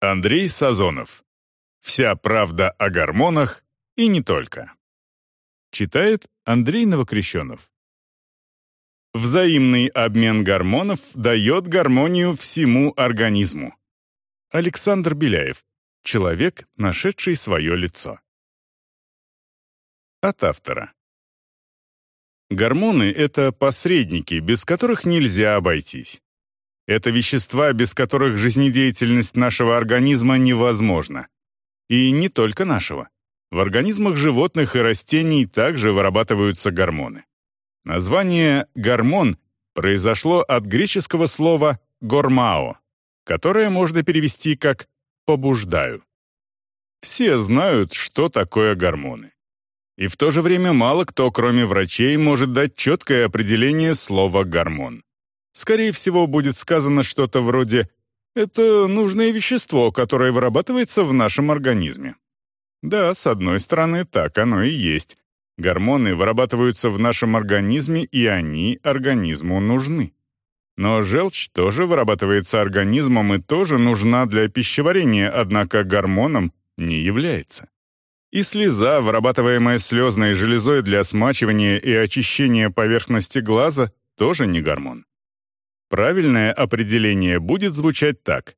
Андрей Сазонов. Вся правда о гормонах и не только. Читает Андрей Новокрещенов. Взаимный обмен гормонов дает гармонию всему организму. Александр Беляев. Человек, нашедший свое лицо. От автора. Гормоны — это посредники, без которых нельзя обойтись. Это вещества, без которых жизнедеятельность нашего организма невозможна. И не только нашего. В организмах животных и растений также вырабатываются гормоны. Название «гормон» произошло от греческого слова «гормао», которое можно перевести как «побуждаю». Все знают, что такое гормоны. И в то же время мало кто, кроме врачей, может дать четкое определение слова «гормон». Скорее всего, будет сказано что-то вроде «это нужное вещество, которое вырабатывается в нашем организме». Да, с одной стороны, так оно и есть. Гормоны вырабатываются в нашем организме, и они организму нужны. Но желчь тоже вырабатывается организмом и тоже нужна для пищеварения, однако гормоном не является. И слеза, вырабатываемая слезной железой для смачивания и очищения поверхности глаза, тоже не гормон. Правильное определение будет звучать так.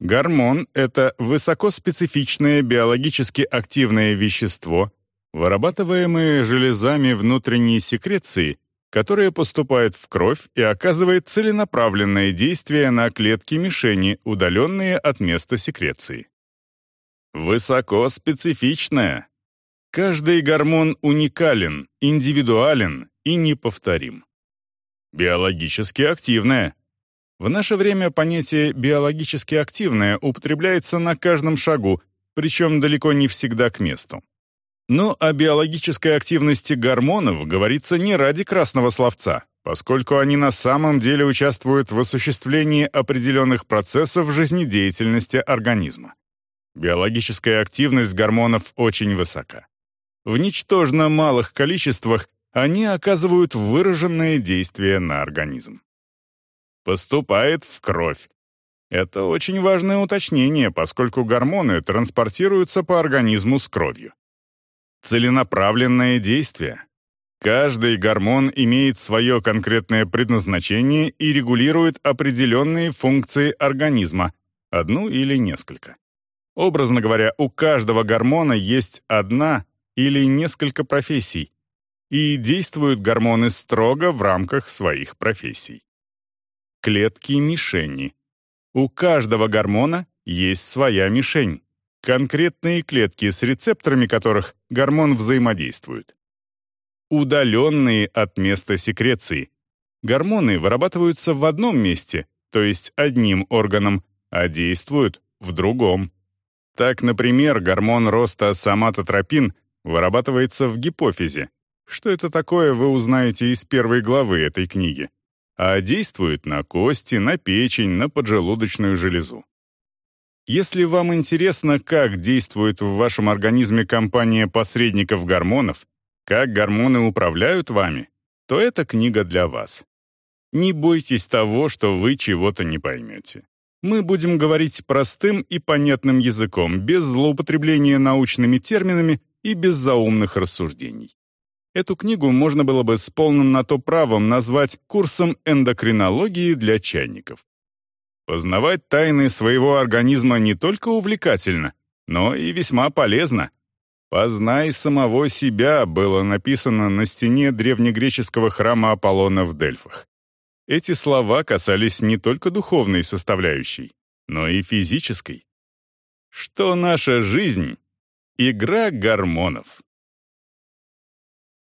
Гормон — это высокоспецифичное биологически активное вещество, вырабатываемое железами внутренней секреции, которое поступает в кровь и оказывает целенаправленное действие на клетки мишени, удаленные от места секреции. Высокоспецифичное. Каждый гормон уникален, индивидуален и неповторим. Биологически активное. В наше время понятие «биологически активное» употребляется на каждом шагу, причем далеко не всегда к месту. Но о биологической активности гормонов говорится не ради красного словца, поскольку они на самом деле участвуют в осуществлении определенных процессов жизнедеятельности организма. Биологическая активность гормонов очень высока. В ничтожно малых количествах они оказывают выраженное действие на организм. Поступает в кровь. Это очень важное уточнение, поскольку гормоны транспортируются по организму с кровью. Целенаправленное действие. Каждый гормон имеет свое конкретное предназначение и регулирует определенные функции организма, одну или несколько. Образно говоря, у каждого гормона есть одна или несколько профессий, и действуют гормоны строго в рамках своих профессий. Клетки-мишени. У каждого гормона есть своя мишень, конкретные клетки с рецепторами которых гормон взаимодействует. Удаленные от места секреции. Гормоны вырабатываются в одном месте, то есть одним органом, а действуют в другом. Так, например, гормон роста соматотропин вырабатывается в гипофизе. Что это такое, вы узнаете из первой главы этой книги. А действует на кости, на печень, на поджелудочную железу. Если вам интересно, как действует в вашем организме компания посредников гормонов, как гормоны управляют вами, то эта книга для вас. Не бойтесь того, что вы чего-то не поймете мы будем говорить простым и понятным языком, без злоупотребления научными терминами и без заумных рассуждений. Эту книгу можно было бы с полным на то правом назвать курсом эндокринологии для чайников. Познавать тайны своего организма не только увлекательно, но и весьма полезно. «Познай самого себя» было написано на стене древнегреческого храма Аполлона в Дельфах. Эти слова касались не только духовной составляющей, но и физической. Что наша жизнь — игра гормонов.